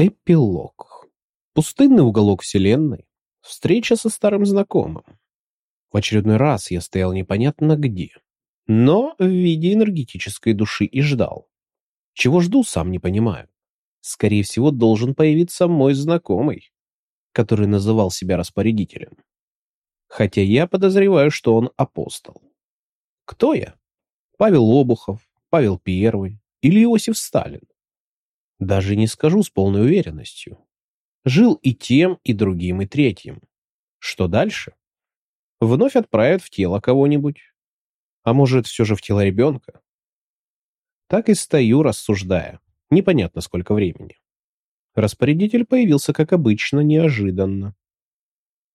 Эпилог. Пустынный уголок Вселенной. Встреча со старым знакомым. В очередной раз я стоял непонятно где, но в виде энергетической души и ждал. Чего жду, сам не понимаю. Скорее всего, должен появиться мой знакомый, который называл себя распорядителем. Хотя я подозреваю, что он апостол. Кто я? Павел Обухов, Павел Первый или Иосиф Сталин? Даже не скажу с полной уверенностью. Жил и тем, и другим, и третьим. Что дальше? Вновь отправят в тело кого-нибудь. А может, все же в тело ребенка? Так и стою, рассуждая. Непонятно, сколько времени. Распорядитель появился, как обычно, неожиданно.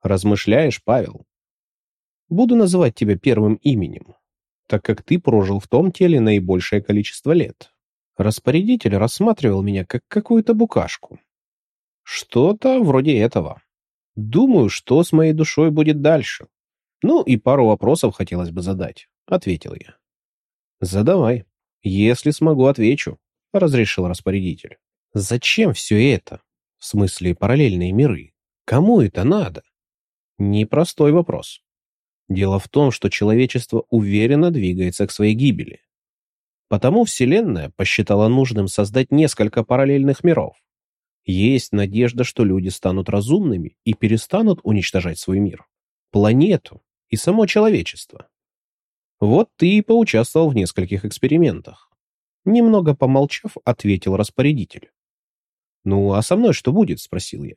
Размышляешь, Павел? Буду называть тебя первым именем, так как ты прожил в том теле наибольшее количество лет. Распорядитель рассматривал меня как какую-то букашку. Что-то вроде этого. Думаю, что с моей душой будет дальше. Ну и пару вопросов хотелось бы задать, ответил я. Задавай. Если смогу, отвечу, разрешил распорядитель. Зачем все это? В смысле параллельные миры? Кому это надо? Непростой вопрос. Дело в том, что человечество уверенно двигается к своей гибели. Потому Вселенная посчитала нужным создать несколько параллельных миров. Есть надежда, что люди станут разумными и перестанут уничтожать свой мир, планету и само человечество. Вот ты и поучаствовал в нескольких экспериментах. Немного помолчав, ответил распорядитель. «Ну, а со мной что будет?» – спросил я.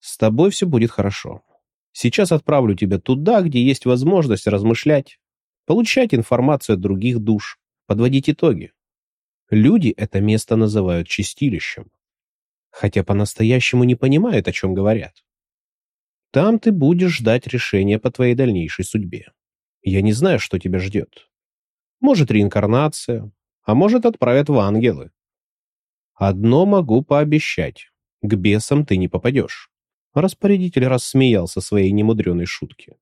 «С тобой все будет хорошо. Сейчас отправлю тебя туда, где есть возможность размышлять, получать информацию от других душ, подводить итоги. Люди это место называют чистилищем, хотя по-настоящему не понимают, о чем говорят. Там ты будешь ждать решения по твоей дальнейшей судьбе. Я не знаю, что тебя ждет. Может, реинкарнация, а может, отправят в ангелы. Одно могу пообещать. К бесам ты не попадешь. Распорядитель рассмеялся своей немудреной шутки.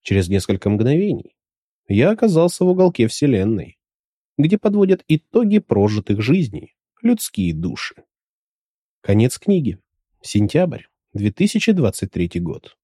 Через несколько мгновений я оказался в уголке Вселенной где подводят итоги прожитых жизней, людские души. Конец книги. Сентябрь, 2023 год.